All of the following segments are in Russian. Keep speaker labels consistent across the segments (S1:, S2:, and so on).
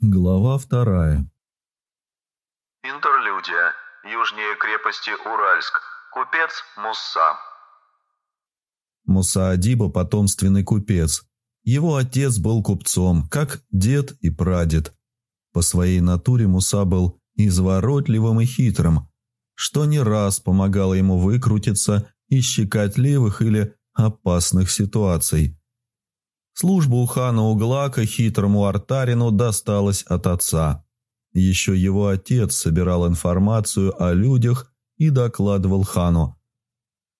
S1: Глава вторая.
S2: Интерлюдия. Южнее крепости Уральск. Купец Мусса.
S1: Муса Адиба – потомственный купец. Его отец был купцом, как дед и прадед. По своей натуре Муса был изворотливым и хитрым, что не раз помогало ему выкрутиться из щекотливых или опасных ситуаций. Служба у хана Углака хитрому артарину досталась от отца. Еще его отец собирал информацию о людях и докладывал хану,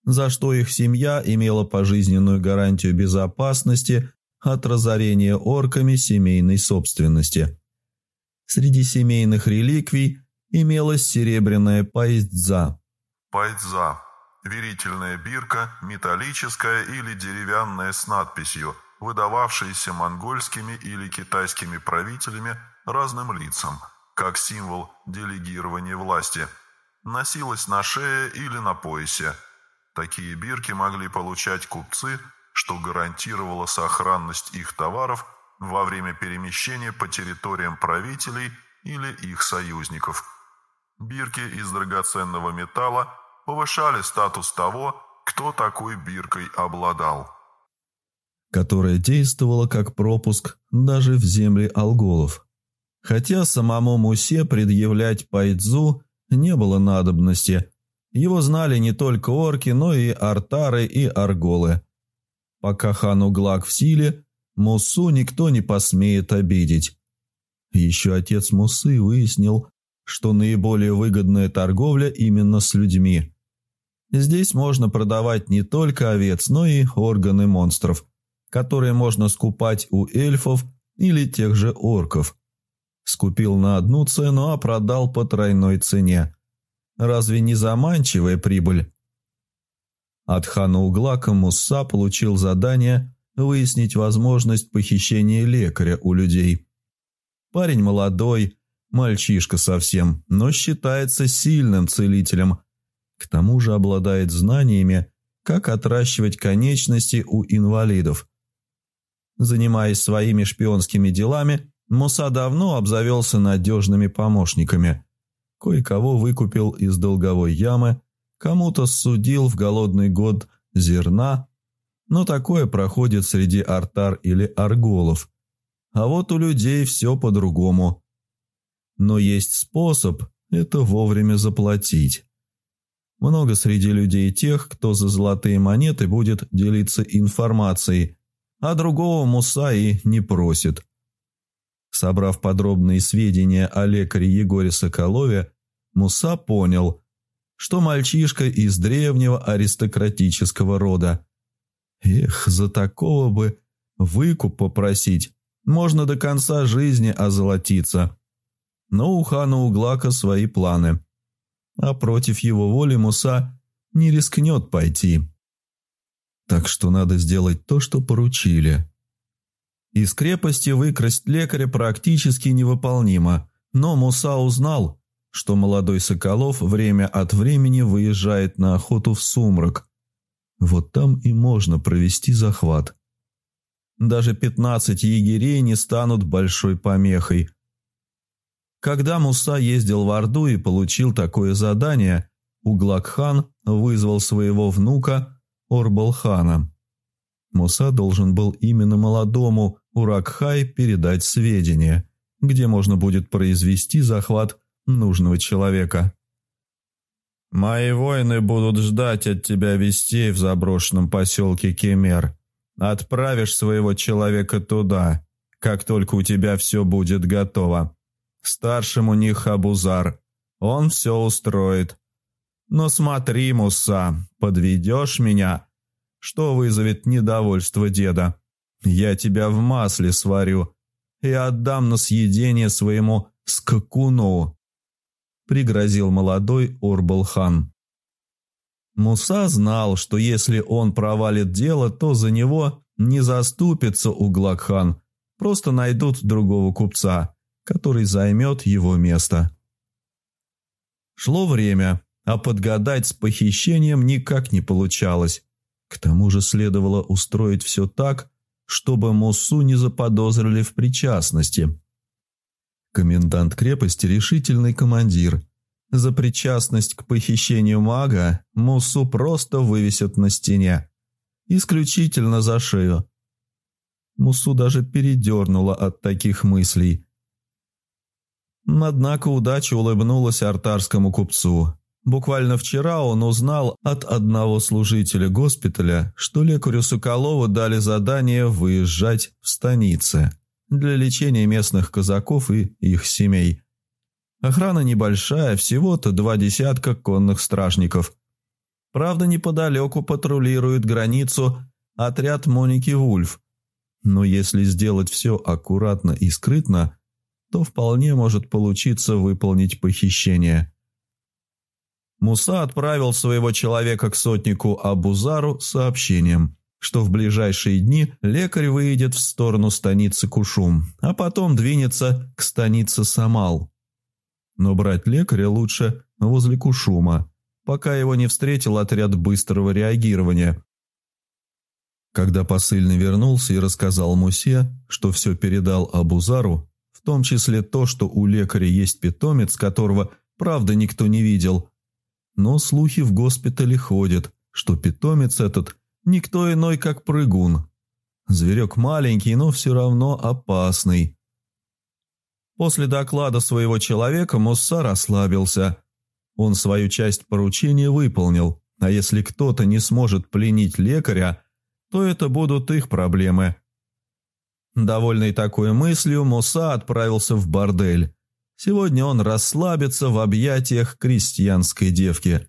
S1: за что их семья имела пожизненную гарантию безопасности от разорения орками семейной собственности. Среди семейных реликвий имелась серебряная пайдза.
S3: Пайдза – верительная бирка, металлическая или деревянная с надписью – выдававшиеся монгольскими или китайскими правителями разным лицам, как символ делегирования власти, носилась на шее или на поясе. Такие бирки могли получать купцы, что гарантировало сохранность их товаров во время перемещения по территориям правителей или их союзников. Бирки из драгоценного металла повышали статус того, кто такой биркой обладал
S1: которая действовала как пропуск даже в земли алголов. Хотя самому Мусе предъявлять Пайдзу не было надобности. Его знали не только орки, но и артары и арголы. Пока хан Углак в силе, Мусу никто не посмеет обидеть. Еще отец Мусы выяснил, что наиболее выгодная торговля именно с людьми. Здесь можно продавать не только овец, но и органы монстров – которые можно скупать у эльфов или тех же орков. Скупил на одну цену, а продал по тройной цене. Разве не заманчивая прибыль? От хана Углака Мусса получил задание выяснить возможность похищения лекаря у людей. Парень молодой, мальчишка совсем, но считается сильным целителем. К тому же обладает знаниями, как отращивать конечности у инвалидов. Занимаясь своими шпионскими делами, Муса давно обзавелся надежными помощниками. Кое-кого выкупил из долговой ямы, кому-то судил в голодный год зерна, но такое проходит среди артар или арголов. А вот у людей все по-другому. Но есть способ это вовремя заплатить. Много среди людей тех, кто за золотые монеты будет делиться информацией – а другого Муса и не просит. Собрав подробные сведения о лекаре Егоре Соколове, Муса понял, что мальчишка из древнего аристократического рода. Эх, за такого бы выкуп попросить, можно до конца жизни озолотиться. Но у хана Углака свои планы, а против его воли Муса не рискнет пойти. Так что надо сделать то, что поручили. Из крепости выкрасть лекаря практически невыполнимо, но Муса узнал, что молодой Соколов время от времени выезжает на охоту в сумрак. Вот там и можно провести захват. Даже пятнадцать егерей не станут большой помехой. Когда Муса ездил в Орду и получил такое задание, Углакхан вызвал своего внука Орбалхана. Муса должен был именно молодому Уракхай передать сведения, где можно будет произвести захват нужного человека. «Мои воины будут ждать от тебя вестей в заброшенном поселке Кемер. Отправишь своего человека туда, как только у тебя все будет готово. Старшим у них Абузар. Он все устроит. Но смотри, Муса, подведешь меня, что вызовет недовольство деда. Я тебя в масле сварю и отдам на съедение своему скакуну», — пригрозил молодой Орбалхан. Муса знал, что если он провалит дело, то за него не заступится Углакхан, просто найдут другого купца, который займет его место. Шло время а подгадать с похищением никак не получалось. К тому же следовало устроить все так, чтобы Мусу не заподозрили в причастности. Комендант крепости – решительный командир. За причастность к похищению мага Мусу просто вывесят на стене. Исключительно за шею. Мусу даже передернула от таких мыслей. Однако удача улыбнулась артарскому купцу. Буквально вчера он узнал от одного служителя госпиталя, что лекарю Соколову дали задание выезжать в станицы для лечения местных казаков и их семей. Охрана небольшая, всего-то два десятка конных стражников. Правда, неподалеку патрулирует границу отряд Моники Вульф. Но если сделать все аккуратно и скрытно, то вполне может получиться выполнить похищение. Муса отправил своего человека к сотнику Абузару с сообщением, что в ближайшие дни лекарь выйдет в сторону станицы Кушум, а потом двинется к станице Самал. Но брать лекаря лучше возле Кушума, пока его не встретил отряд быстрого реагирования. Когда посыльный вернулся и рассказал Мусе, что все передал Абузару, в том числе то, что у лекаря есть питомец, которого, правда, никто не видел, но слухи в госпитале ходят, что питомец этот никто иной, как прыгун. Зверек маленький, но все равно опасный. После доклада своего человека Мусса расслабился. Он свою часть поручения выполнил, а если кто-то не сможет пленить лекаря, то это будут их проблемы. Довольный такой мыслью, Муса отправился в бордель, Сегодня он расслабится в объятиях крестьянской девки.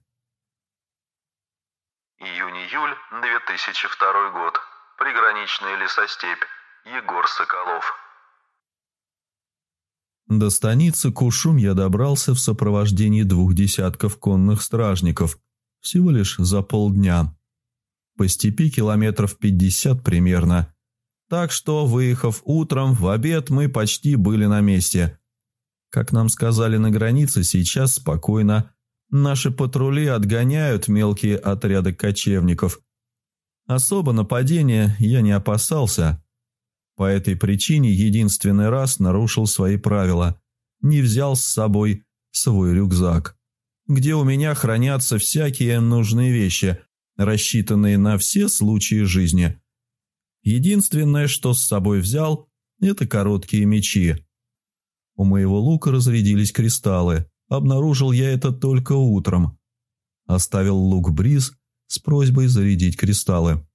S2: Июнь-июль 2002 год. Приграничная лесостепь. Егор Соколов.
S1: До станицы Кушум я добрался в сопровождении двух десятков конных стражников. Всего лишь за полдня. По степи километров пятьдесят примерно. Так что, выехав утром, в обед мы почти были на месте – как нам сказали на границе, сейчас спокойно. Наши патрули отгоняют мелкие отряды кочевников. Особо нападения я не опасался. По этой причине единственный раз нарушил свои правила. Не взял с собой свой рюкзак, где у меня хранятся всякие нужные вещи, рассчитанные на все случаи жизни. Единственное, что с собой взял, это короткие мечи. У моего лука разрядились кристаллы. Обнаружил я это только утром. Оставил лук Бриз с просьбой зарядить кристаллы.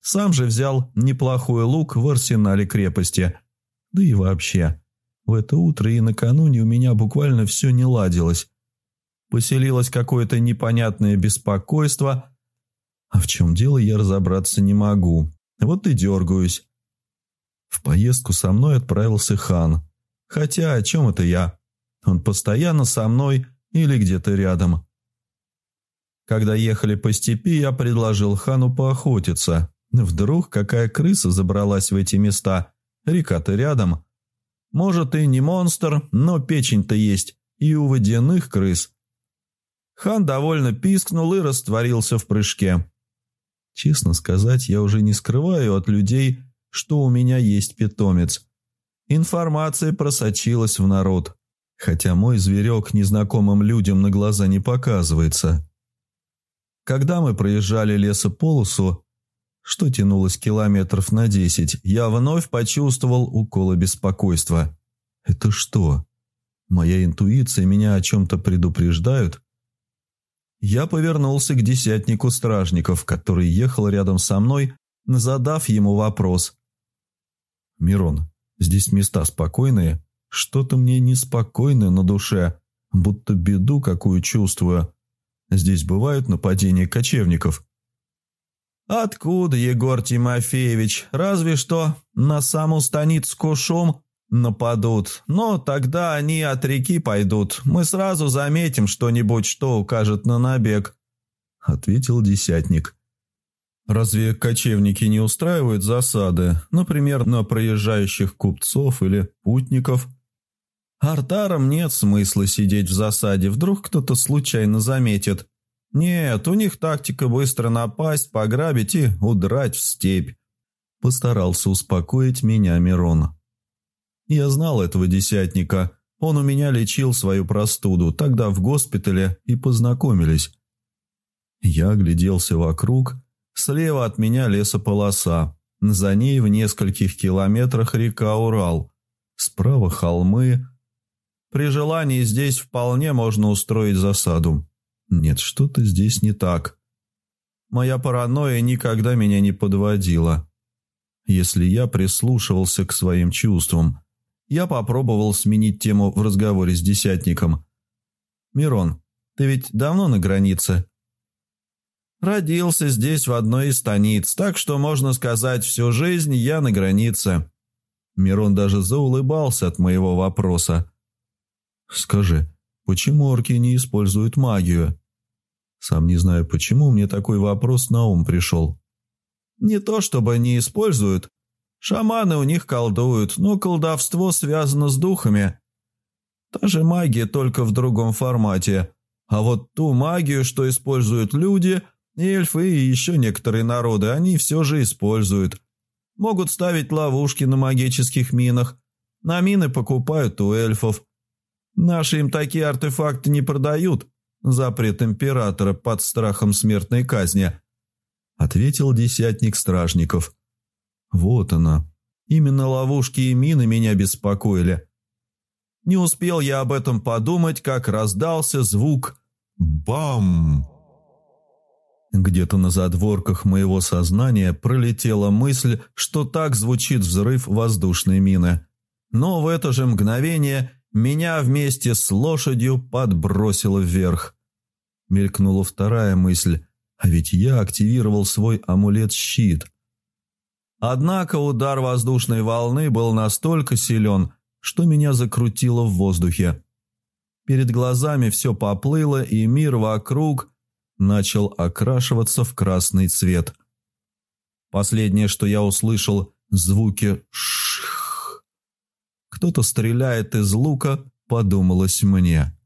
S1: Сам же взял неплохой лук в арсенале крепости. Да и вообще, в это утро и накануне у меня буквально все не ладилось. Поселилось какое-то непонятное беспокойство. А в чем дело, я разобраться не могу. Вот и дергаюсь. В поездку со мной отправился хан – Хотя о чем это я? Он постоянно со мной или где-то рядом. Когда ехали по степи, я предложил хану поохотиться. Вдруг какая крыса забралась в эти места? Река-то рядом. Может и не монстр, но печень-то есть и у водяных крыс. Хан довольно пискнул и растворился в прыжке. Честно сказать, я уже не скрываю от людей, что у меня есть питомец. Информация просочилась в народ, хотя мой зверек незнакомым людям на глаза не показывается. Когда мы проезжали лесополосу, что тянулось километров на десять, я вновь почувствовал уколы беспокойства. Это что? Моя интуиция меня о чем-то предупреждают? Я повернулся к десятнику стражников, который ехал рядом со мной, задав ему вопрос. «Мирон, Здесь места спокойные. Что-то мне неспокойно на душе, будто беду какую чувствую. Здесь бывают нападения кочевников. Откуда, Егор Тимофеевич? Разве что на саму станицу Кушум нападут. Но тогда они от реки пойдут. Мы сразу заметим что-нибудь, что укажет на набег», — ответил десятник. Разве кочевники не устраивают засады, например, на проезжающих купцов или путников? Артарам нет смысла сидеть в засаде, вдруг кто-то случайно заметит. Нет, у них тактика быстро напасть, пограбить и удрать в степь. Постарался успокоить меня Мирон. Я знал этого десятника. Он у меня лечил свою простуду, тогда в госпитале и познакомились. Я огляделся вокруг. Слева от меня лесополоса. За ней в нескольких километрах река Урал. Справа холмы. При желании здесь вполне можно устроить засаду. Нет, что-то здесь не так. Моя паранойя никогда меня не подводила. Если я прислушивался к своим чувствам, я попробовал сменить тему в разговоре с десятником. «Мирон, ты ведь давно на границе?» «Родился здесь в одной из станиц, так что, можно сказать, всю жизнь я на границе». Мирон даже заулыбался от моего вопроса. «Скажи, почему орки не используют магию?» Сам не знаю, почему мне такой вопрос на ум пришел. «Не то чтобы не используют, Шаманы у них колдуют, но колдовство связано с духами. Та же магия, только в другом формате. А вот ту магию, что используют люди, эльфы и еще некоторые народы, они все же используют. Могут ставить ловушки на магических минах. На мины покупают у эльфов. Наши им такие артефакты не продают. Запрет императора под страхом смертной казни. Ответил десятник стражников. Вот она. Именно ловушки и мины меня беспокоили. Не успел я об этом подумать, как раздался звук «Бам!». Где-то на задворках моего сознания пролетела мысль, что так звучит взрыв воздушной мины. Но в это же мгновение меня вместе с лошадью подбросило вверх. Мелькнула вторая мысль, а ведь я активировал свой амулет-щит – Однако удар воздушной волны был настолько силен, что меня закрутило в воздухе. Перед глазами все поплыло, и мир вокруг начал окрашиваться в красный цвет. Последнее, что я услышал, звуки «шх». Кто-то стреляет из лука, подумалось мне.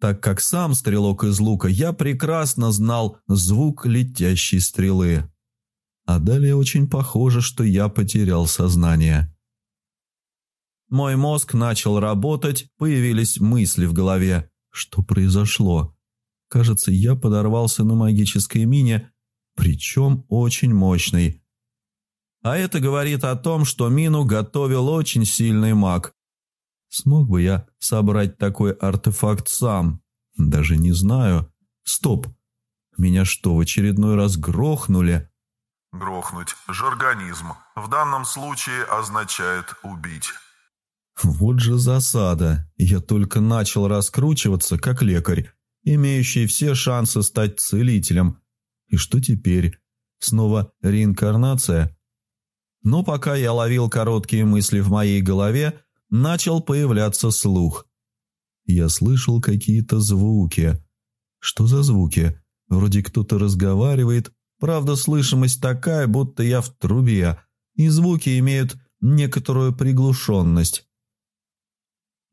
S1: Так как сам стрелок из лука, я прекрасно знал звук летящей стрелы а далее очень похоже, что я потерял сознание. Мой мозг начал работать, появились мысли в голове. Что произошло? Кажется, я подорвался на магической мине, причем очень мощной. А это говорит о том, что мину готовил очень сильный маг. Смог бы я собрать такой артефакт сам? Даже не знаю. Стоп. Меня что, в очередной раз грохнули?
S3: Грохнуть – жаргонизм. В данном случае означает убить.
S1: Вот же засада. Я только начал раскручиваться, как лекарь, имеющий все шансы стать целителем. И что теперь? Снова реинкарнация? Но пока я ловил короткие мысли в моей голове, начал появляться слух. Я слышал какие-то звуки. Что за звуки? Вроде кто-то разговаривает, Правда, слышимость такая, будто я в трубе, и звуки имеют некоторую приглушенность.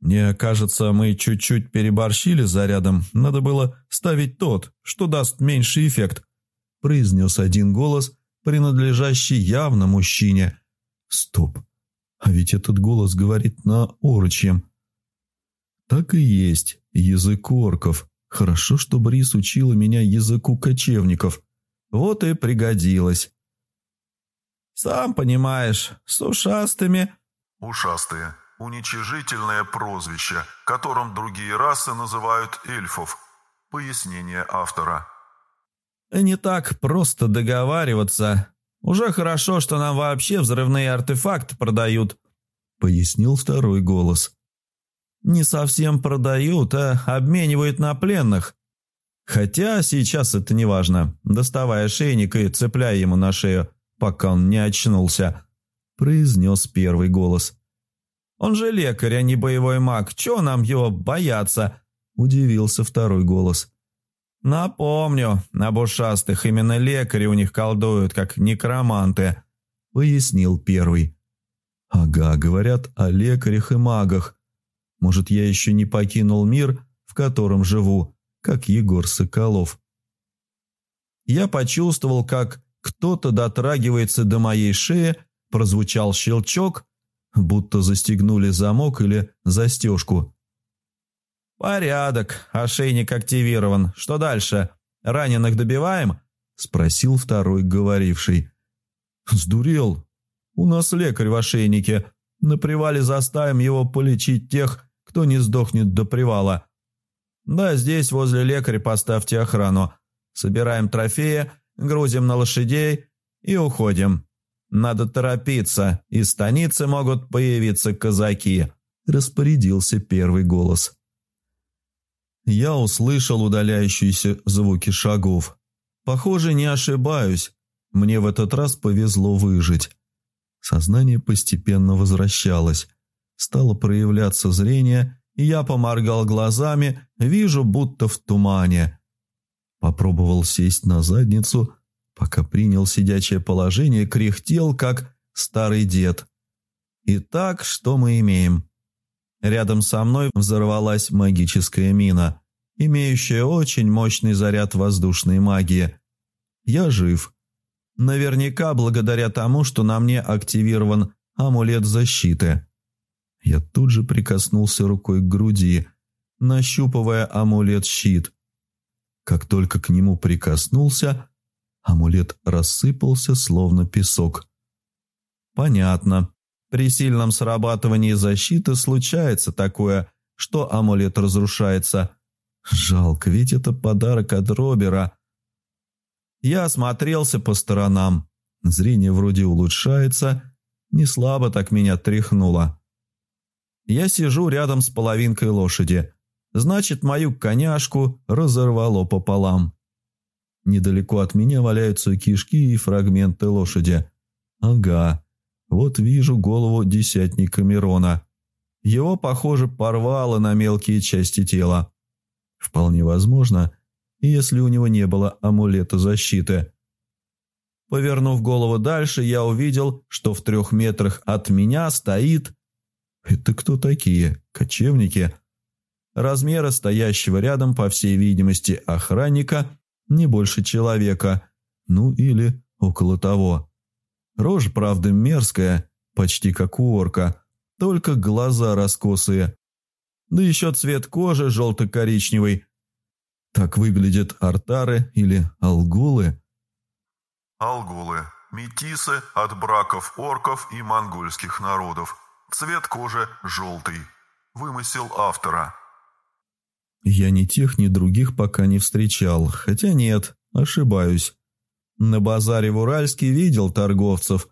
S1: Мне кажется, мы чуть-чуть переборщили зарядом. Надо было ставить тот, что даст меньший эффект», – произнес один голос, принадлежащий явно мужчине. «Стоп, а ведь этот голос говорит на орочьем». «Так и есть, язык орков. Хорошо, что Брис учила меня языку кочевников». Вот и пригодилось. Сам понимаешь, с ушастыми...
S3: Ушастые. Уничижительное прозвище, которым другие расы называют эльфов. Пояснение автора.
S1: Не так просто договариваться. Уже хорошо, что нам вообще взрывные артефакты продают, пояснил второй голос. Не совсем продают, а обменивают на пленных. Хотя сейчас это не важно. Доставая шейник и цепляя ему на шею, пока он не очнулся, произнес первый голос. «Он же лекарь, а не боевой маг. Чего нам его бояться?» – удивился второй голос. «Напомню, на бушастых именно лекари у них колдуют, как некроманты», – пояснил первый. «Ага, говорят о лекарях и магах. Может, я еще не покинул мир, в котором живу, как Егор Соколов. Я почувствовал, как кто-то дотрагивается до моей шеи, прозвучал щелчок, будто застегнули замок или застежку.
S4: «Порядок, ошейник активирован. Что дальше? Раненых добиваем?» – спросил второй говоривший.
S1: «Сдурел. У нас лекарь в ошейнике. На привале заставим его полечить тех, кто не сдохнет до привала.
S4: Да, здесь возле лекаря поставьте охрану. Собираем трофеи, грузим на лошадей и уходим. Надо торопиться, из станицы могут появиться казаки», – распорядился первый голос.
S1: Я услышал удаляющиеся звуки шагов. Похоже, не ошибаюсь. Мне в этот раз повезло выжить. Сознание постепенно возвращалось. Стало проявляться зрение, и я поморгал глазами, вижу, будто в тумане. Попробовал сесть на задницу, пока принял сидячее положение, кряхтел, как старый дед. Итак, что мы имеем? Рядом со мной взорвалась магическая мина, имеющая очень мощный заряд воздушной магии. Я жив. Наверняка благодаря тому, что на мне активирован амулет защиты. Я тут же прикоснулся рукой к груди, нащупывая амулет-щит. Как только к нему прикоснулся, амулет рассыпался, словно песок. Понятно. При сильном срабатывании защиты случается такое, что амулет разрушается. Жалко, ведь это подарок от Робера. Я осмотрелся по сторонам. Зрение вроде улучшается. Не слабо так меня тряхнуло. Я сижу рядом с половинкой лошади. Значит, мою коняшку разорвало пополам. Недалеко от меня валяются кишки и фрагменты лошади. Ага, вот вижу голову десятника Мирона. Его, похоже, порвало на мелкие части тела. Вполне возможно, если у него не было амулета защиты. Повернув голову дальше, я увидел, что в трех метрах от меня стоит... Это кто такие? Кочевники? Размеры стоящего рядом, по всей видимости, охранника не больше человека. Ну или около того. Рожа, правда, мерзкая, почти как у орка, только глаза раскосые. Да еще цвет кожи желто-коричневый. Так выглядят артары или алгулы.
S3: Алгулы – метисы от браков орков и монгольских народов. Цвет кожи желтый. Вымысел автора.
S1: Я ни тех, ни других пока не встречал, хотя нет, ошибаюсь. На базаре в Уральске видел торговцев.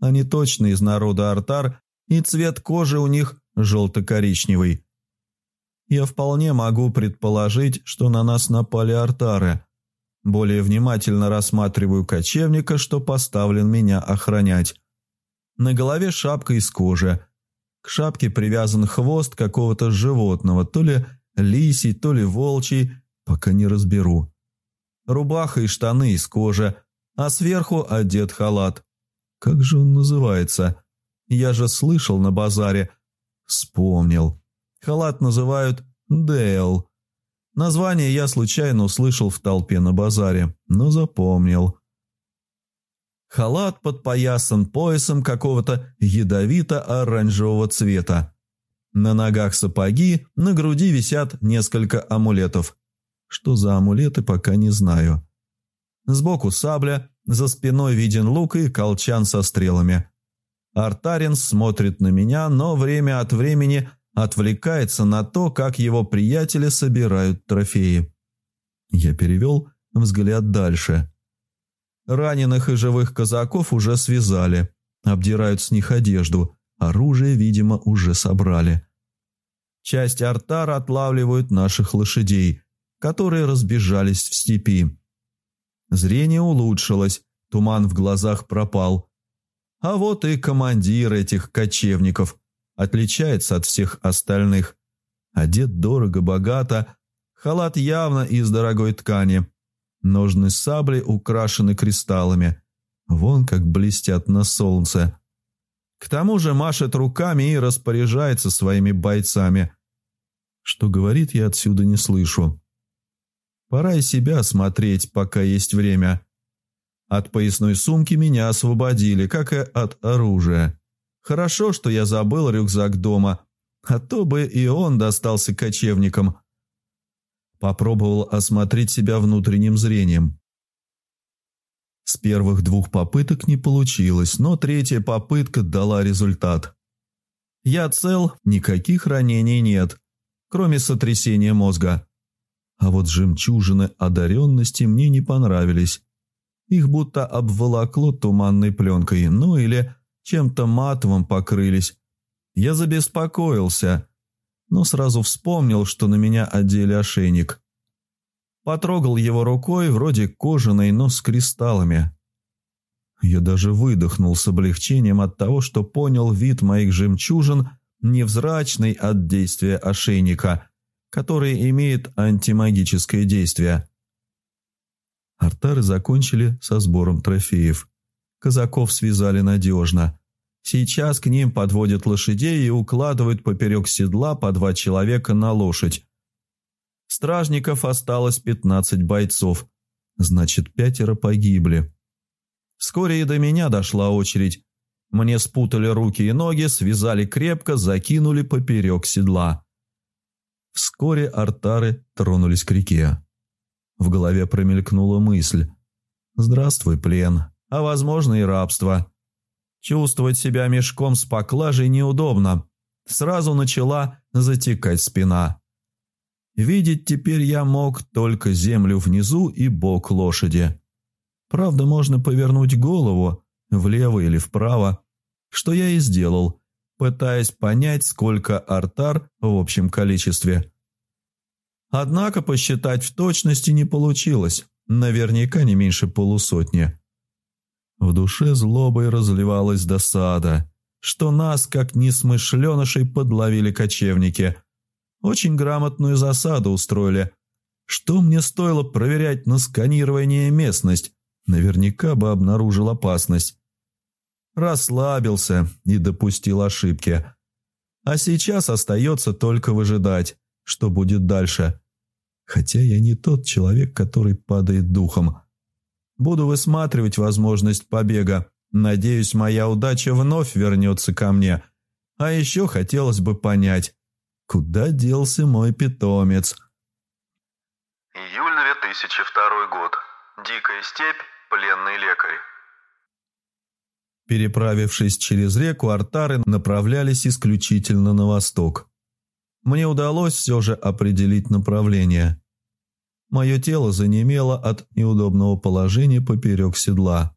S1: Они точно из народа артар, и цвет кожи у них желто-коричневый. Я вполне могу предположить, что на нас напали артары. Более внимательно рассматриваю кочевника, что поставлен меня охранять. На голове шапка из кожи. К шапке привязан хвост какого-то животного, то ли лисий, то ли волчий, пока не разберу. Рубаха и штаны из кожи, а сверху одет халат. Как же он называется? Я же слышал на базаре. Вспомнил. Халат называют Дейл. Название я случайно услышал в толпе на базаре, но запомнил. Халат подпоясан поясом какого-то ядовито-оранжевого цвета. На ногах сапоги, на груди висят несколько амулетов. Что за амулеты, пока не знаю. Сбоку сабля, за спиной виден лук и колчан со стрелами. Артаринс смотрит на меня, но время от времени отвлекается на то, как его приятели собирают трофеи. Я перевел взгляд дальше. Раненых и живых казаков уже связали, обдирают с них одежду, оружие, видимо, уже собрали. Часть артара отлавливают наших лошадей, которые разбежались в степи. Зрение улучшилось, туман в глазах пропал. А вот и командир этих кочевников отличается от всех остальных. Одет дорого-богато, халат явно из дорогой ткани. Ножны сабли украшены кристаллами. Вон как блестят на солнце. К тому же машет руками и распоряжается своими бойцами. Что говорит, я отсюда не слышу. Пора и себя осмотреть, пока есть время. От поясной сумки меня освободили, как и от оружия. Хорошо, что я забыл рюкзак дома, а то бы и он достался кочевникам. Попробовал осмотреть себя внутренним зрением. С первых двух попыток не получилось, но третья попытка дала результат. Я цел, никаких ранений нет, кроме сотрясения мозга. А вот жемчужины одаренности мне не понравились. Их будто обволокло туманной пленкой, ну или чем-то матовым покрылись. Я забеспокоился, но сразу вспомнил, что на меня одели ошейник. Потрогал его рукой, вроде кожаной, но с кристаллами. Я даже выдохнул с облегчением от того, что понял вид моих жемчужин невзрачный от действия ошейника, который имеет антимагическое действие. Артары закончили со сбором трофеев. Казаков связали надежно. Сейчас к ним подводят лошадей и укладывают поперек седла по два человека на лошадь. Стражников осталось пятнадцать бойцов. Значит, пятеро погибли. Вскоре и до меня дошла очередь. Мне спутали руки и ноги, связали крепко, закинули поперек седла. Вскоре артары тронулись к реке. В голове промелькнула мысль. «Здравствуй, плен, а возможно и рабство». Чувствовать себя мешком с поклажей неудобно. Сразу начала затекать спина. Видеть теперь я мог только землю внизу и бок лошади. Правда, можно повернуть голову влево или вправо, что я и сделал, пытаясь понять, сколько артар в общем количестве. Однако посчитать в точности не получилось, наверняка не меньше полусотни. В душе злобой разливалась досада, что нас, как несмышленышей, подловили кочевники. Очень грамотную засаду устроили. Что мне стоило проверять на сканирование местность? наверняка бы обнаружил опасность. Расслабился и допустил ошибки. А сейчас остается только выжидать, что будет дальше. Хотя я не тот человек, который падает духом. Буду высматривать возможность побега. Надеюсь, моя удача вновь вернется ко мне. А еще хотелось бы понять, куда делся мой питомец.
S2: Июль 2002 год. Дикая степь, пленный лекарь.
S1: Переправившись через реку, артары направлялись исключительно на восток. Мне удалось все же определить направление. Мое тело занемело от неудобного положения поперек седла.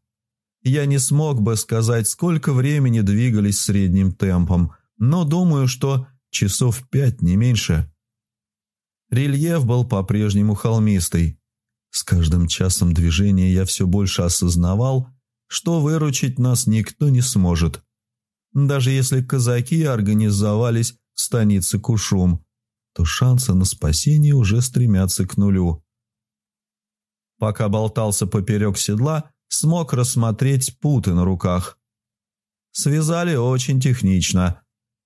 S1: Я не смог бы сказать, сколько времени двигались средним темпом, но думаю, что часов пять, не меньше. Рельеф был по-прежнему холмистый. С каждым часом движения я все больше осознавал, что выручить нас никто не сможет. Даже если казаки организовались в станице Кушум, то шансы на спасение уже стремятся к нулю. Пока болтался поперек седла, смог рассмотреть путы на руках. Связали очень технично.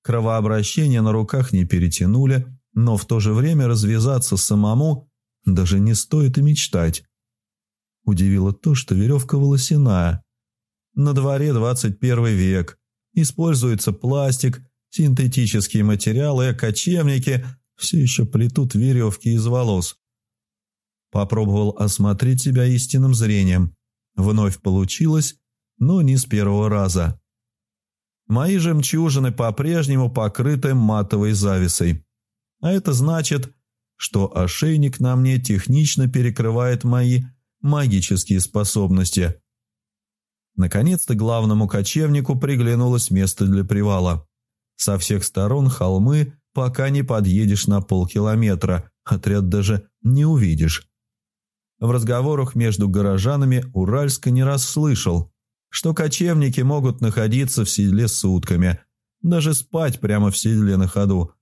S1: Кровообращение на руках не перетянули, но в то же время развязаться самому даже не стоит и мечтать. Удивило то, что веревка волосяная. На дворе 21 век. Используется пластик, синтетические материалы, кочевники все еще плетут веревки из волос. Попробовал осмотреть себя истинным зрением. Вновь получилось, но не с первого раза. Мои жемчужины по-прежнему покрыты матовой зависой. А это значит, что ошейник на мне технично перекрывает мои магические способности. Наконец-то главному кочевнику приглянулось место для привала. Со всех сторон холмы, пока не подъедешь на полкилометра, отряд даже не увидишь. В разговорах между горожанами Уральска не раз слышал, что кочевники могут находиться в седле сутками, даже спать прямо в седле на ходу –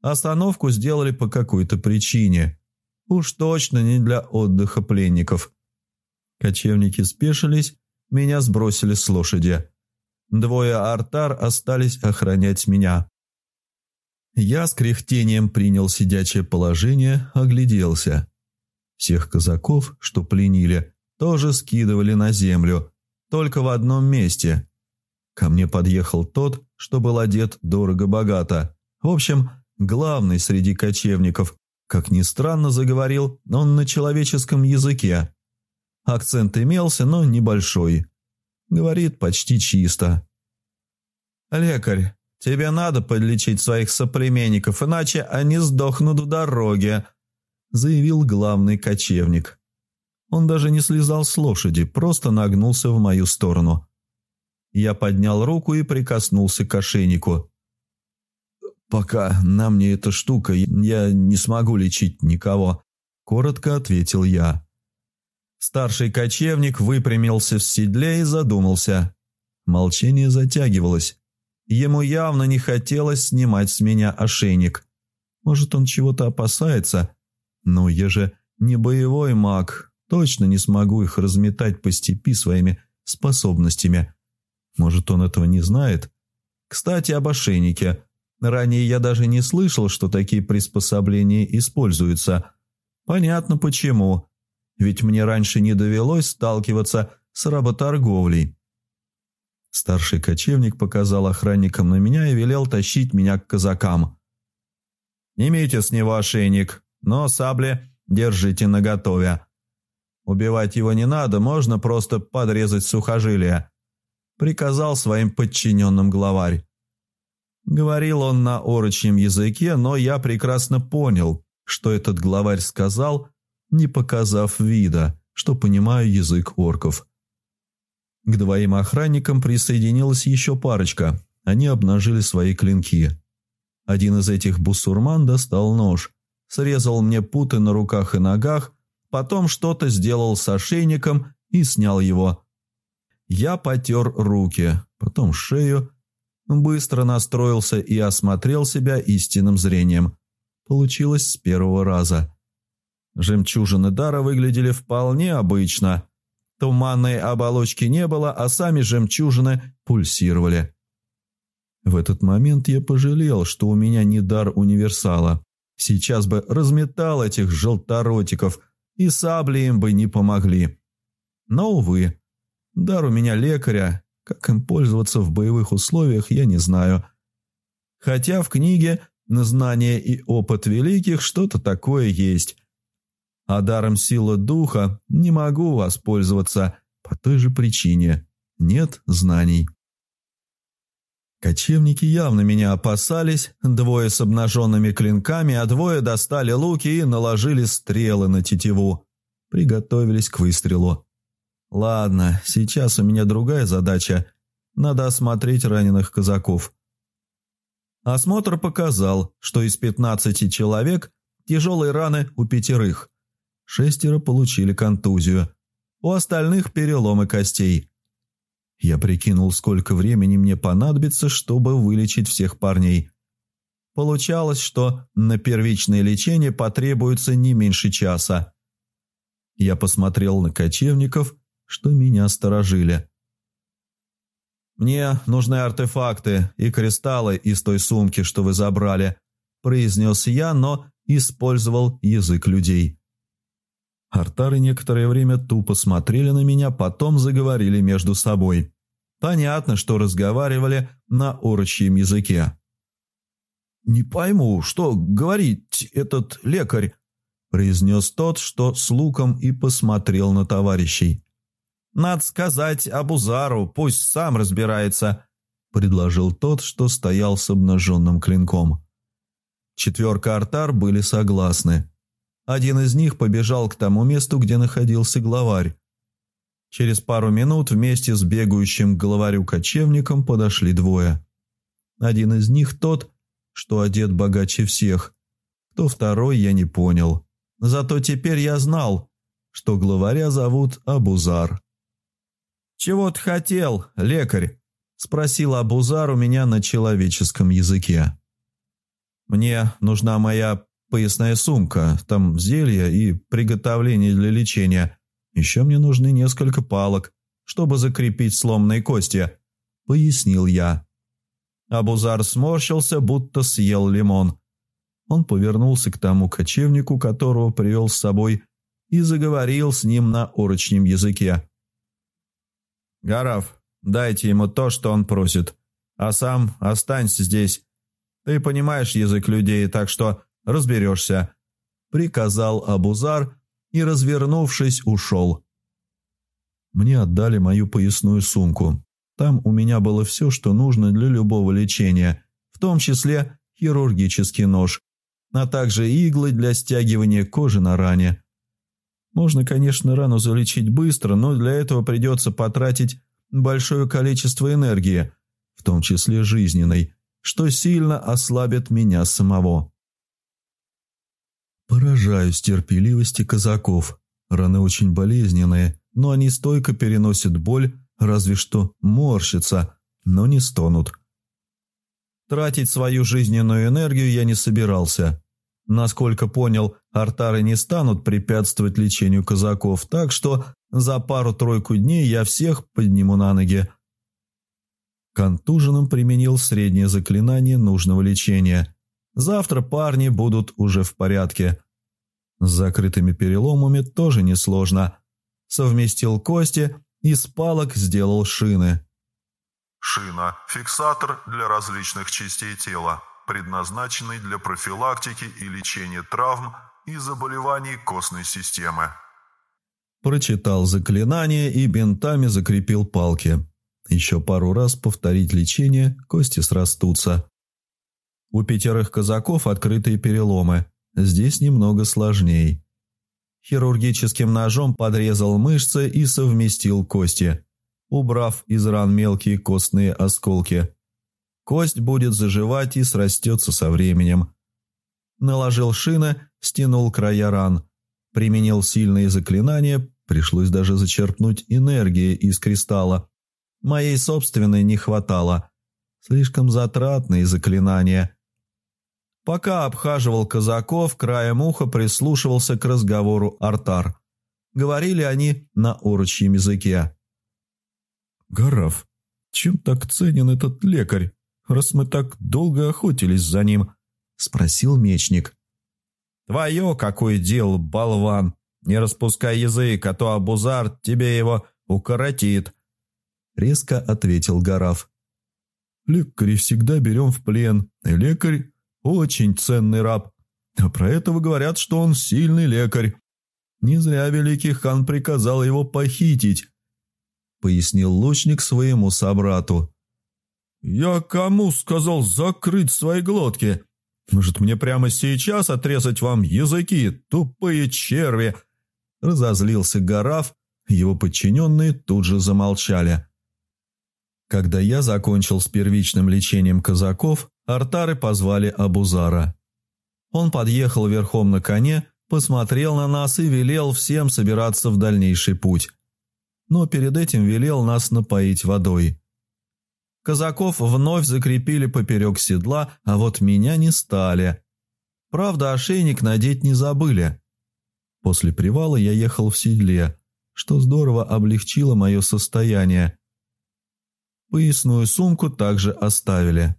S1: Остановку сделали по какой-то причине. Уж точно не для отдыха пленников. Кочевники спешились, меня сбросили с лошади. Двое артар остались охранять меня. Я с кряхтением принял сидячее положение, огляделся. Всех казаков, что пленили, тоже скидывали на землю, только в одном месте. Ко мне подъехал тот, что был одет дорого-богато. В общем, главный среди кочевников. Как ни странно, заговорил он на человеческом языке. Акцент имелся, но небольшой. Говорит почти чисто. «Лекарь, тебе надо подлечить своих соплеменников, иначе они сдохнут в дороге», заявил главный кочевник. Он даже не слезал с лошади, просто нагнулся в мою сторону. Я поднял руку и прикоснулся к ошейнику. «Пока на мне эта штука, я не смогу лечить никого», – коротко ответил я. Старший кочевник выпрямился в седле и задумался. Молчание затягивалось. Ему явно не хотелось снимать с меня ошейник. Может, он чего-то опасается? Но я же не боевой маг, точно не смогу их разметать по степи своими способностями. Может, он этого не знает? Кстати, об ошейнике. Ранее я даже не слышал, что такие приспособления используются. Понятно почему. Ведь мне раньше не довелось сталкиваться с работорговлей. Старший кочевник показал охранникам на меня и велел тащить меня к казакам. «Имейте с него ошейник, но сабли держите наготове. Убивать его не надо, можно просто подрезать сухожилия», — приказал своим подчиненным главарь. Говорил он на орочьем языке, но я прекрасно понял, что этот главарь сказал, не показав вида, что понимаю язык орков. К двоим охранникам присоединилась еще парочка. Они обнажили свои клинки. Один из этих бусурман достал нож, срезал мне путы на руках и ногах, потом что-то сделал с ошейником и снял его. Я потер руки, потом шею, быстро настроился и осмотрел себя истинным зрением. Получилось с первого раза. Жемчужины дара выглядели вполне обычно. Туманной оболочки не было, а сами жемчужины пульсировали. В этот момент я пожалел, что у меня не дар универсала. Сейчас бы разметал этих желторотиков, и сабли им бы не помогли. Но, увы, дар у меня лекаря, как им пользоваться в боевых условиях, я не знаю. Хотя в книге на знание и опыт великих что-то такое есть а даром силы духа не могу воспользоваться по той же причине – нет знаний. Кочевники явно меня опасались, двое с обнаженными клинками, а двое достали луки и наложили стрелы на тетиву. Приготовились к выстрелу. Ладно, сейчас у меня другая задача. Надо осмотреть раненых казаков. Осмотр показал, что из 15 человек тяжелые раны у пятерых – Шестеро получили контузию. У остальных переломы костей. Я прикинул, сколько времени мне понадобится, чтобы вылечить всех парней. Получалось, что на первичное лечение потребуется не меньше часа. Я посмотрел на кочевников, что меня сторожили. «Мне нужны артефакты и кристаллы из той сумки, что вы забрали», произнес я, но использовал язык людей. Артары некоторое время тупо смотрели на меня, потом заговорили между собой. Понятно, что разговаривали на орочьем языке. «Не пойму, что говорит этот лекарь?» произнес тот, что с луком и посмотрел на товарищей. «Надо сказать Абузару, пусть сам разбирается», предложил тот, что стоял с обнаженным клинком. Четверка артар были согласны. Один из них побежал к тому месту, где находился главарь. Через пару минут вместе с бегающим к главарю кочевником подошли двое. Один из них тот, что одет богаче всех. Кто второй, я не понял. Зато теперь я знал, что главаря зовут Абузар. «Чего ты хотел, лекарь?» – спросил Абузар у меня на человеческом языке. «Мне нужна моя поясная сумка, там зелья и приготовление для лечения. Еще мне нужны несколько палок, чтобы закрепить сломанные кости», — пояснил я. Абузар сморщился, будто съел лимон. Он повернулся к тому кочевнику, которого привел с собой, и заговорил с ним на орочнем языке. «Гараф,
S4: дайте ему то, что он просит, а сам останься здесь. Ты понимаешь язык людей, так что разберешься», — приказал Абузар и, развернувшись, ушел. Мне отдали мою поясную сумку. Там у меня было все, что нужно для любого лечения, в том числе хирургический нож, а также иглы для стягивания кожи на ране. Можно, конечно, рану залечить быстро, но для этого придется потратить большое количество энергии, в том числе жизненной, что сильно ослабит меня самого. Поражаюсь терпеливости казаков. Раны очень болезненные, но они стойко переносят боль, разве что морщатся, но не стонут. Тратить свою жизненную энергию я не собирался. Насколько понял, артары не станут препятствовать лечению казаков, так что за пару-тройку дней я всех подниму на ноги. Контуженным применил среднее заклинание нужного лечения. Завтра парни будут уже в порядке. С закрытыми переломами тоже несложно. Совместил кости и с палок сделал шины.
S3: Шина – фиксатор для различных частей тела, предназначенный для профилактики и лечения травм и заболеваний костной системы.
S1: Прочитал заклинание и бинтами закрепил палки. Еще пару раз повторить лечение, кости срастутся. У пятерых казаков открытые переломы. Здесь немного сложней. Хирургическим ножом подрезал мышцы и совместил кости, убрав из ран мелкие костные осколки. Кость будет заживать и срастется со временем. Наложил шины, стянул края ран. Применил сильные заклинания, пришлось даже зачерпнуть энергии из кристалла. Моей собственной не хватало. Слишком затратные заклинания – Пока обхаживал казаков, краем уха прислушивался к разговору артар. Говорили они на орочьем языке. «Гараф, чем так ценен этот лекарь, раз мы так долго охотились за ним?» – спросил мечник. «Твое какое дело, болван! Не распускай язык, а то Абузар тебе его укоротит!» – резко ответил Гараф. «Лекарей всегда берем в плен, и лекарь очень ценный раб. А про этого говорят, что он сильный лекарь. Не зря великий хан приказал его похитить, пояснил лучник своему собрату. «Я кому сказал закрыть свои глотки? Может, мне прямо сейчас отрезать вам языки, тупые черви?» Разозлился Гараф, его подчиненные тут же замолчали. Когда я закончил с первичным лечением казаков, артары позвали Абузара. Он подъехал верхом на коне, посмотрел на нас и велел всем собираться в дальнейший путь. Но перед этим велел нас напоить водой. Казаков вновь закрепили поперек седла, а вот меня не стали. Правда, ошейник надеть не забыли. После привала я ехал в седле, что здорово облегчило мое состояние. Поясную сумку также оставили.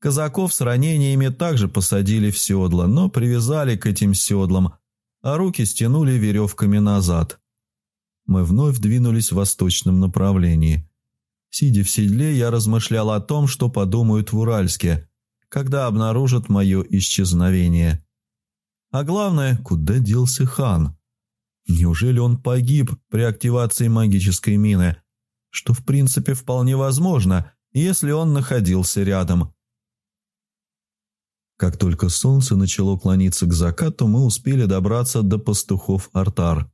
S1: Казаков с ранениями также посадили в седла, но привязали к этим седлам, а руки стянули веревками назад. Мы вновь двинулись в восточном направлении. Сидя в седле, я размышлял о том, что подумают в Уральске, когда обнаружат мое исчезновение. А главное, куда делся хан? Неужели он погиб при активации магической мины – что в принципе вполне возможно, если он находился рядом. Как только солнце начало клониться к закату, мы успели добраться до пастухов Артар.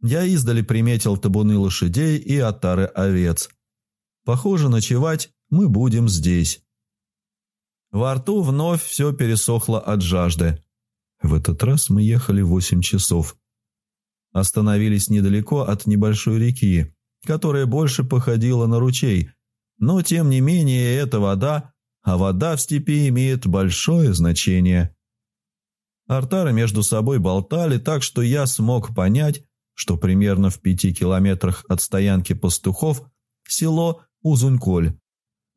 S1: Я издали приметил табуны лошадей и отары овец. Похоже, ночевать мы будем здесь. Во рту вновь все пересохло от жажды. В этот раз мы ехали восемь часов. Остановились недалеко от небольшой реки, которая больше походила на ручей, но тем не менее это вода, а вода в степи имеет большое значение. Артары между собой болтали так, что я смог понять, что примерно в пяти километрах от стоянки пастухов село Узуньколь,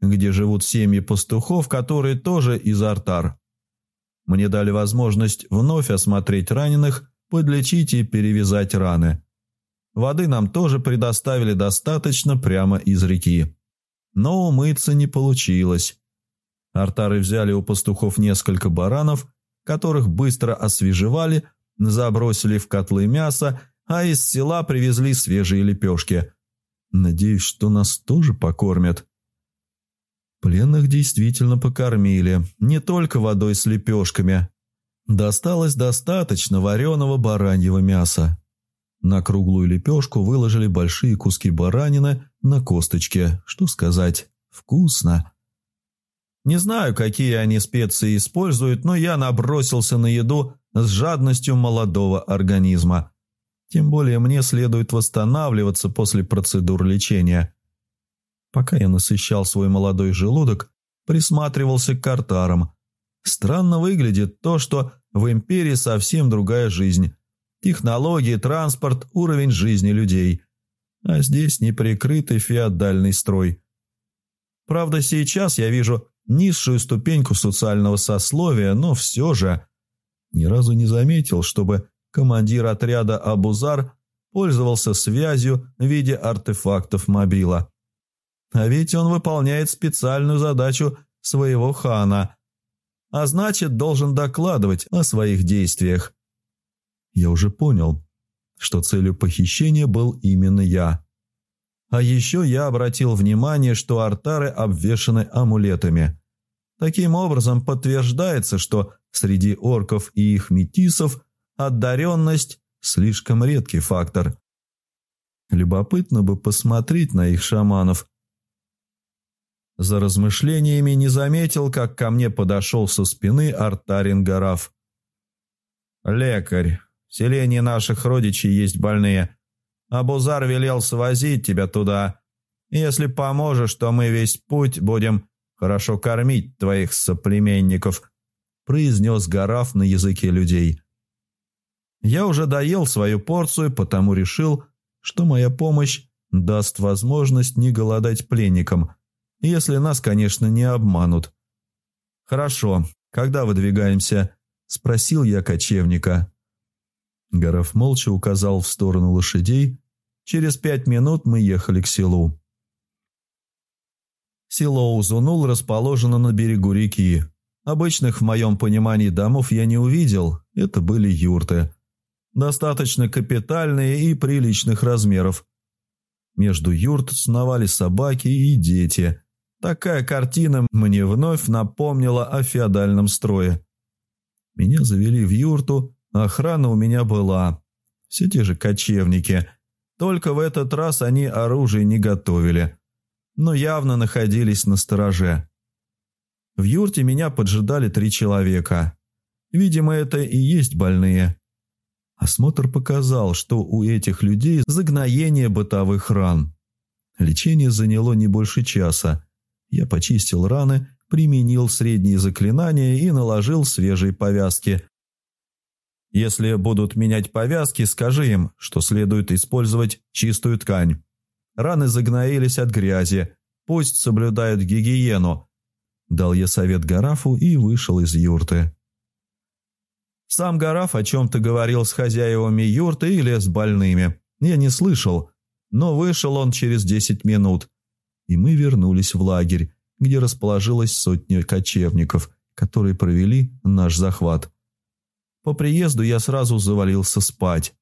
S1: где живут семьи пастухов, которые тоже из Артар. Мне дали возможность вновь осмотреть раненых, подлечить и перевязать раны. Воды нам тоже предоставили достаточно прямо из реки. Но умыться не получилось. Артары взяли у пастухов несколько баранов, которых быстро освежевали, забросили в котлы мясо, а из села привезли свежие лепешки. Надеюсь, что нас тоже покормят. Пленных действительно покормили, не только водой с лепешками. Досталось достаточно вареного бараньего мяса. На круглую лепешку выложили большие куски баранины на косточке. Что сказать, вкусно. Не знаю, какие они специи используют, но я набросился на еду с жадностью молодого организма. Тем более мне следует восстанавливаться после процедур лечения. Пока я насыщал свой молодой желудок, присматривался к картарам. Странно выглядит то, что в империи совсем другая жизнь. Технологии, транспорт, уровень жизни людей. А здесь неприкрытый феодальный строй. Правда, сейчас я вижу низшую ступеньку социального сословия, но все же ни разу не заметил, чтобы командир отряда Абузар пользовался связью в виде артефактов мобила. А ведь он выполняет специальную задачу своего хана, а значит, должен докладывать о своих действиях. Я уже понял, что целью похищения был именно я. А еще я обратил внимание, что артары обвешаны амулетами. Таким образом подтверждается, что среди орков и их метисов одаренность – слишком редкий фактор. Любопытно бы посмотреть на их шаманов. За размышлениями не заметил, как ко мне подошел со спины Артарин Гараф. «Лекарь, в селении наших родичей есть больные. Абузар велел свозить тебя туда. Если поможешь, то мы весь путь будем хорошо кормить твоих соплеменников», произнес Гараф на языке людей. Я уже доел свою порцию, потому решил, что моя помощь даст возможность не голодать пленникам, если нас, конечно, не обманут. «Хорошо, когда выдвигаемся?» – спросил я кочевника. Гараф молча указал в сторону лошадей. Через пять минут мы ехали к селу. Село Узунул расположено на берегу реки. Обычных в моем понимании домов я не увидел, это были юрты. Достаточно капитальные и приличных размеров. Между юрт сновали собаки и дети. Такая картина мне вновь напомнила о феодальном строе. Меня завели в юрту, охрана у меня была. Все те же кочевники. Только в этот раз они оружие не готовили но явно находились на стороже. В юрте меня поджидали три человека. Видимо, это и есть больные. Осмотр показал, что у этих людей загноение бытовых ран. Лечение заняло не больше часа. Я почистил раны, применил средние заклинания и наложил свежие повязки. Если будут менять повязки, скажи им, что следует использовать чистую ткань. Раны загноились от грязи. Пусть соблюдают гигиену. Дал я совет Гарафу и вышел из юрты. Сам Гараф о чем-то говорил с хозяевами юрты или с больными. Я не слышал, но вышел он через десять минут. И мы вернулись в лагерь, где расположилась сотня кочевников, которые провели наш захват. По приезду я сразу завалился спать.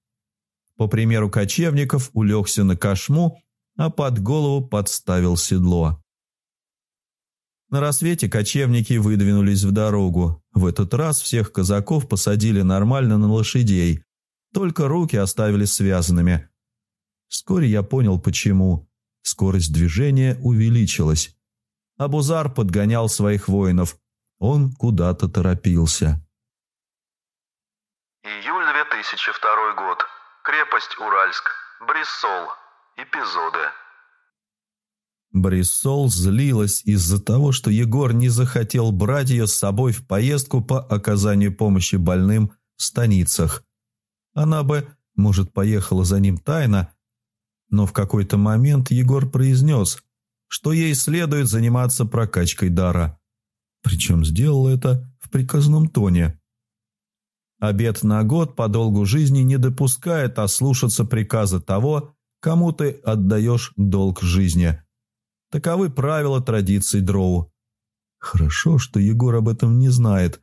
S1: По примеру кочевников улегся на кошму а под голову подставил седло. На рассвете кочевники выдвинулись в дорогу. В этот раз всех казаков посадили нормально на лошадей, только руки оставили связанными. Вскоре я понял, почему. Скорость движения увеличилась. Абузар подгонял своих воинов. Он куда-то торопился.
S2: Июль 2002 год. Крепость Уральск. Бриссол. Эпизоды.
S1: Бриссол злилась из-за того, что Егор не захотел брать ее с собой в поездку по оказанию помощи больным в станицах. Она бы, может, поехала за ним тайно, но в какой-то момент Егор произнес, что ей следует заниматься прокачкой дара. Причем сделал это в приказном тоне. Обет на год по долгу жизни не допускает ослушаться приказа того, кому ты отдаешь долг жизни. Таковы правила традиций Дроу. Хорошо, что Егор об этом не знает,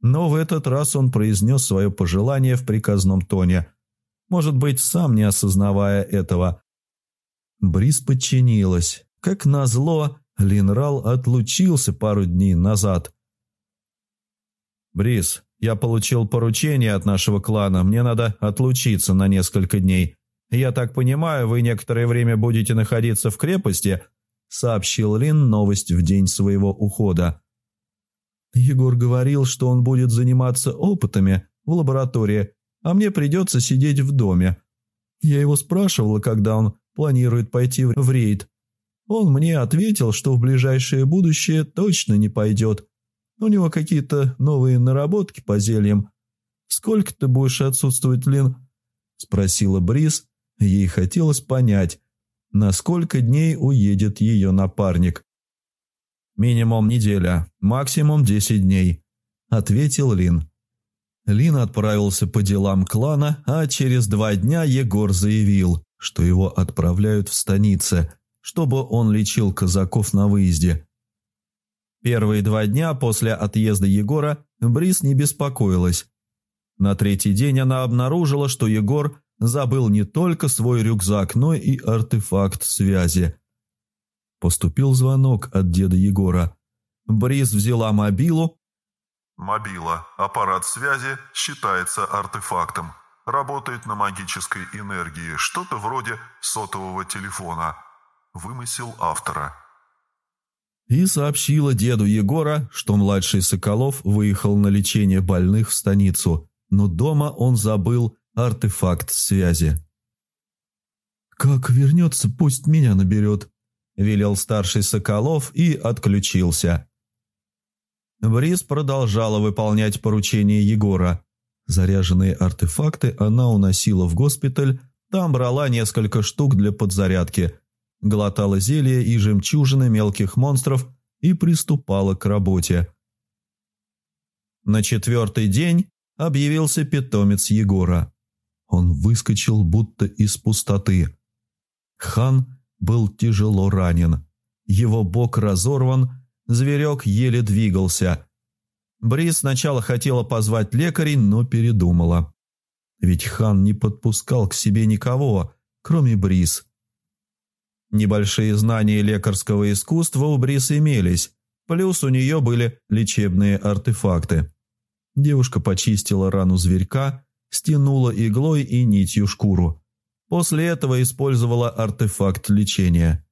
S1: но в этот раз он произнес свое пожелание в приказном тоне, может быть, сам не осознавая этого. Брис подчинилась. Как назло, Линрал отлучился пару дней назад. «Брис, я получил поручение от нашего клана, мне надо отлучиться на несколько дней. Я так понимаю, вы некоторое время будете находиться в крепости?» сообщил Лин новость в день своего ухода. Егор говорил, что он будет заниматься опытами в лаборатории, а мне придется сидеть в доме. Я его спрашивала, когда он планирует пойти в рейд. Он мне ответил, что в ближайшее будущее точно не пойдет. У него какие-то новые наработки по зельям. «Сколько ты будешь отсутствовать, Лин?» – спросила Брис. Ей хотелось понять, на сколько дней уедет ее напарник. «Минимум неделя, максимум десять дней», – ответил Лин. Лин отправился по делам клана, а через два дня Егор заявил, что его отправляют в станице, чтобы он лечил казаков на выезде. Первые два дня после отъезда Егора Брис не беспокоилась. На третий день она обнаружила, что Егор забыл не только свой рюкзак, но и артефакт связи. Поступил звонок от деда Егора. Брис взяла мобилу.
S3: Мобила, аппарат связи, считается артефактом. Работает на магической энергии, что-то вроде сотового телефона. Вымысел автора.
S1: И сообщила деду Егора, что младший Соколов выехал на лечение больных в станицу, но дома он забыл артефакт связи. «Как вернется, пусть меня наберет», – велел старший Соколов и отключился. Брис продолжала выполнять поручения Егора. Заряженные артефакты она уносила в госпиталь, там брала несколько штук для подзарядки, глотала зелья и жемчужины мелких монстров и приступала к работе. На четвертый день объявился питомец Егора. Он выскочил будто из пустоты. Хан был тяжело ранен. Его бок разорван, зверек еле двигался. Брис сначала хотела позвать лекарей, но передумала. Ведь хан не подпускал к себе никого, кроме Брис. Небольшие знания лекарского искусства у Брис имелись, плюс у нее были лечебные артефакты. Девушка почистила рану зверька, стянула иглой и нитью шкуру. После этого использовала артефакт лечения.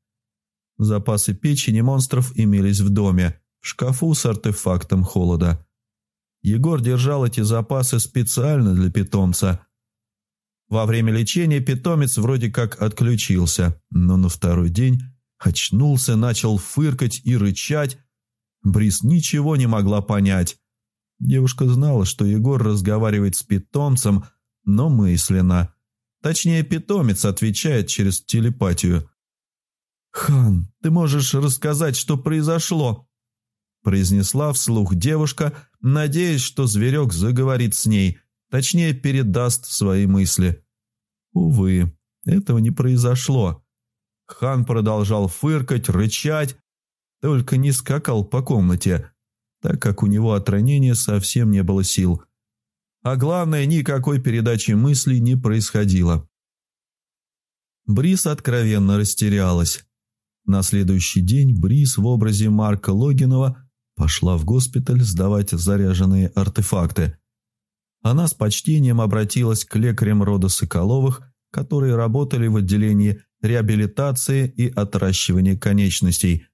S1: Запасы печени монстров имелись в доме, в шкафу с артефактом холода. Егор держал эти запасы специально для питомца. Во время лечения питомец вроде как отключился, но на второй день очнулся, начал фыркать и рычать. Брис ничего не могла понять. Девушка знала, что Егор разговаривает с питомцем, но мысленно. Точнее, питомец отвечает через телепатию. «Хан, ты можешь рассказать, что произошло?» произнесла вслух девушка, надеясь, что зверек заговорит с ней, точнее, передаст свои мысли. Увы, этого не произошло. Хан продолжал фыркать, рычать, только не скакал по комнате, так как у него от ранения совсем не было сил. А главное, никакой передачи мыслей не происходило. Брис откровенно растерялась. На следующий день Брис в образе Марка Логинова пошла в госпиталь сдавать заряженные артефакты. Она с почтением обратилась к лекарям рода Соколовых, которые работали в отделении реабилитации и отращивания конечностей.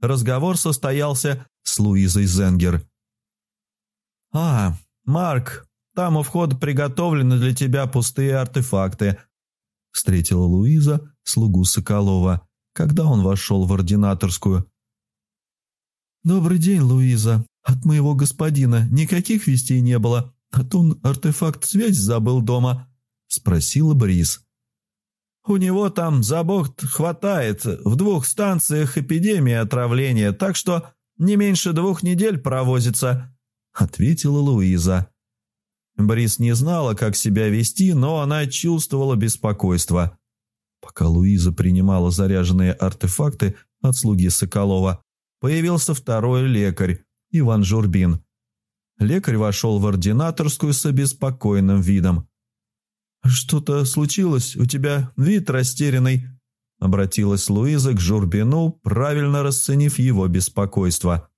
S1: Разговор состоялся с Луизой Зенгер. «А, Марк, там у входа приготовлены для тебя пустые артефакты», встретила Луиза слугу Соколова, когда он вошел в ординаторскую. «Добрый день, Луиза. От моего господина никаких вестей не было, а он артефакт связь забыл дома», спросила Брис. У него там забот хватает, в двух станциях эпидемия отравления, так что не меньше двух недель провозится», — ответила Луиза. Брис не знала, как себя вести, но она чувствовала беспокойство. Пока Луиза принимала заряженные артефакты от слуги Соколова, появился второй лекарь, Иван Журбин. Лекарь вошел в ординаторскую с обеспокоенным видом. «Что-то случилось? У тебя вид растерянный?» Обратилась Луиза к Журбину, правильно расценив его беспокойство.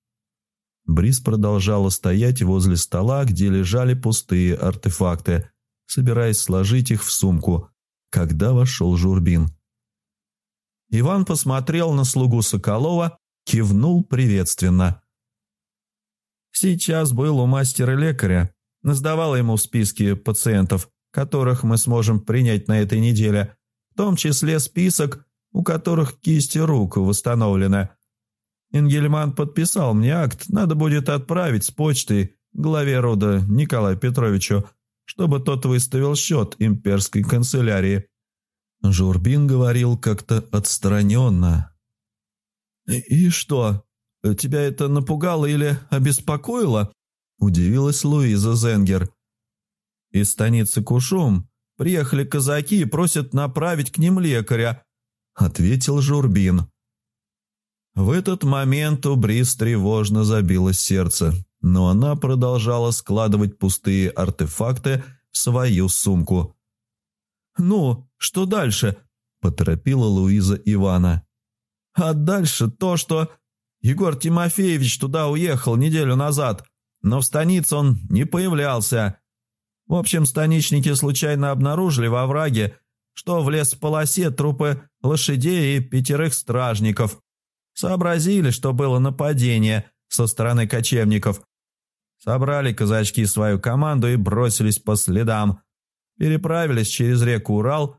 S1: Брис продолжала стоять возле стола, где лежали пустые артефакты, собираясь сложить их в сумку, когда вошел Журбин. Иван посмотрел на слугу Соколова, кивнул приветственно. «Сейчас был у мастера-лекаря. Сдавал ему списки пациентов, которых мы сможем принять на этой неделе, в том числе список, у которых кисти рук восстановлены. Ингельман подписал мне акт, надо будет отправить с почты главе рода Николаю Петровичу, чтобы тот выставил счет имперской канцелярии. Журбин говорил как-то отстраненно. «И что, тебя это напугало или обеспокоило?» – удивилась Луиза Зенгер. «Из станицы Кушум приехали казаки и просят направить к ним лекаря», – ответил Журбин. В этот момент у Брис тревожно забилось сердце, но она продолжала складывать пустые артефакты в свою сумку. «Ну, что дальше?» – поторопила Луиза Ивана. «А дальше то, что Егор Тимофеевич туда уехал неделю назад, но в станице он не появлялся. В общем, станичники случайно обнаружили во враге, что в лес-полосе трупы лошадей и пятерых стражников. Сообразили, что было нападение со стороны кочевников. Собрали казачки свою команду и бросились по следам. Переправились через реку Урал,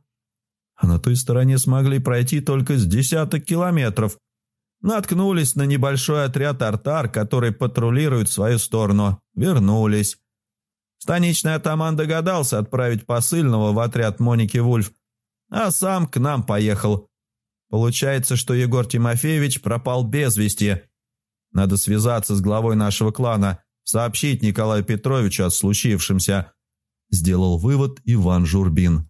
S1: а на той стороне смогли пройти только с десяток километров. Наткнулись на небольшой отряд артар, который патрулирует свою сторону. Вернулись. Станичный атаман догадался отправить посыльного в отряд Моники Вульф, а сам к нам поехал. Получается, что Егор Тимофеевич пропал без вести. Надо связаться с главой нашего клана, сообщить Николаю Петровичу о случившемся», – сделал вывод Иван Журбин.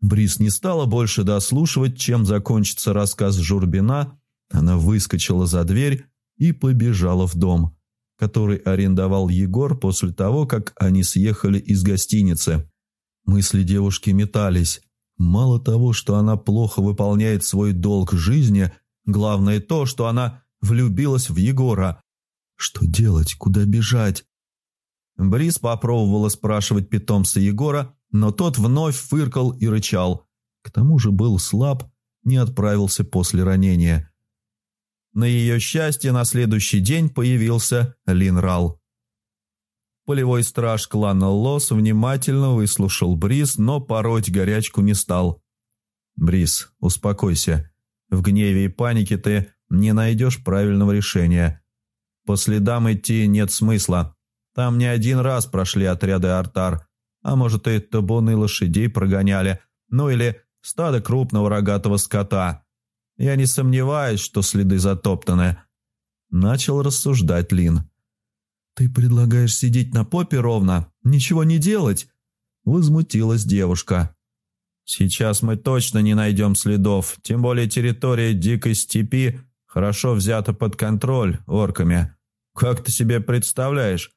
S1: Брис не стала больше дослушивать, чем закончится рассказ Журбина. Она выскочила за дверь и побежала в дом, который арендовал Егор после того, как они съехали из гостиницы. Мысли девушки метались. Мало того, что она плохо выполняет свой долг жизни, главное то, что она влюбилась в Егора. Что делать, куда бежать? Брис попробовала спрашивать питомца Егора, но тот вновь фыркал и рычал. К тому же был слаб, не отправился после ранения. На ее счастье на следующий день появился Линрал. Полевой страж клана Лос внимательно выслушал Брис, но пороть горячку не стал. «Брис, успокойся. В гневе и панике ты не найдешь правильного решения. По следам идти нет смысла. Там не один раз прошли отряды артар, а может и табуны лошадей прогоняли, ну или стадо крупного рогатого скота. Я не сомневаюсь, что следы затоптаны». Начал рассуждать Лин. «Ты предлагаешь сидеть на попе ровно, ничего не делать?» Возмутилась девушка. «Сейчас мы точно не найдем следов, тем более территория дикой степи хорошо взята под контроль орками. Как ты себе представляешь?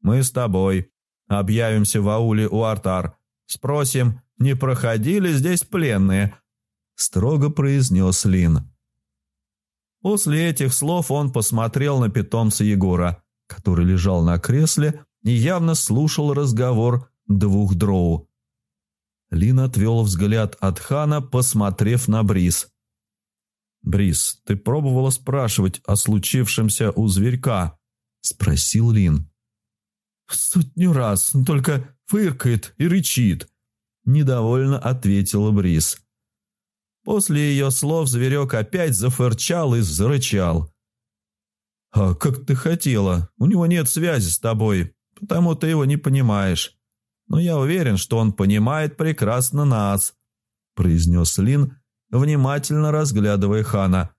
S1: Мы с тобой объявимся в ауле у Артар, спросим, не проходили здесь пленные?» Строго произнес Лин. После этих слов он посмотрел на питомца Егора – который лежал на кресле и явно слушал разговор двух дроу. Лин отвел взгляд от Хана, посмотрев на Брис. «Брис, ты пробовала спрашивать о случившемся у зверька?» – спросил Лин. «Сотню раз, только фыркает и рычит», – недовольно ответила Брис. После ее слов зверек опять зафырчал и зарычал. «А как ты хотела? У него нет связи с тобой, потому ты его не понимаешь. Но я уверен, что он понимает прекрасно нас», – произнес Лин, внимательно разглядывая Хана.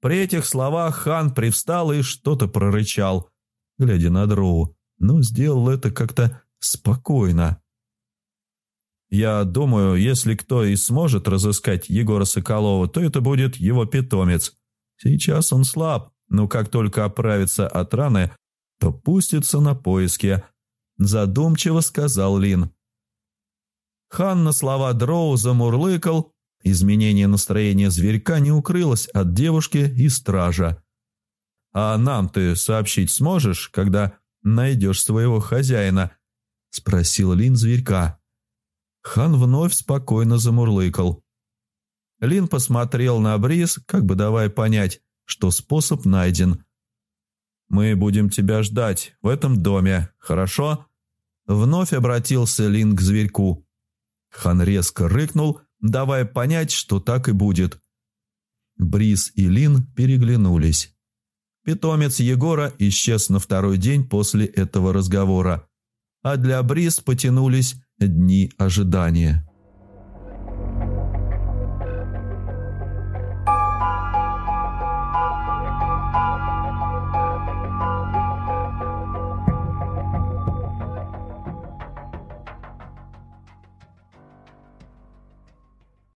S1: При этих словах Хан привстал и что-то прорычал, глядя на Дроу, но сделал это как-то спокойно. Я думаю, если кто и сможет разыскать Егора Соколова, то это будет его питомец. Сейчас он слаб, но как только оправится от раны, то пустится на поиски, задумчиво сказал Лин. Хан на слова Дроу замурлыкал, изменение настроения зверька не укрылось от девушки и стража. «А нам ты сообщить сможешь, когда найдешь своего хозяина?» – спросил Лин зверька. Хан вновь спокойно замурлыкал. Лин посмотрел на Бриз, как бы давая понять, что способ найден. «Мы будем тебя ждать в этом доме, хорошо?» Вновь обратился Лин к зверьку. Хан резко рыкнул, давая понять, что так и будет. Бриз и Лин переглянулись. Питомец Егора исчез на второй день после этого разговора, а для Бриз потянулись дни ожидания.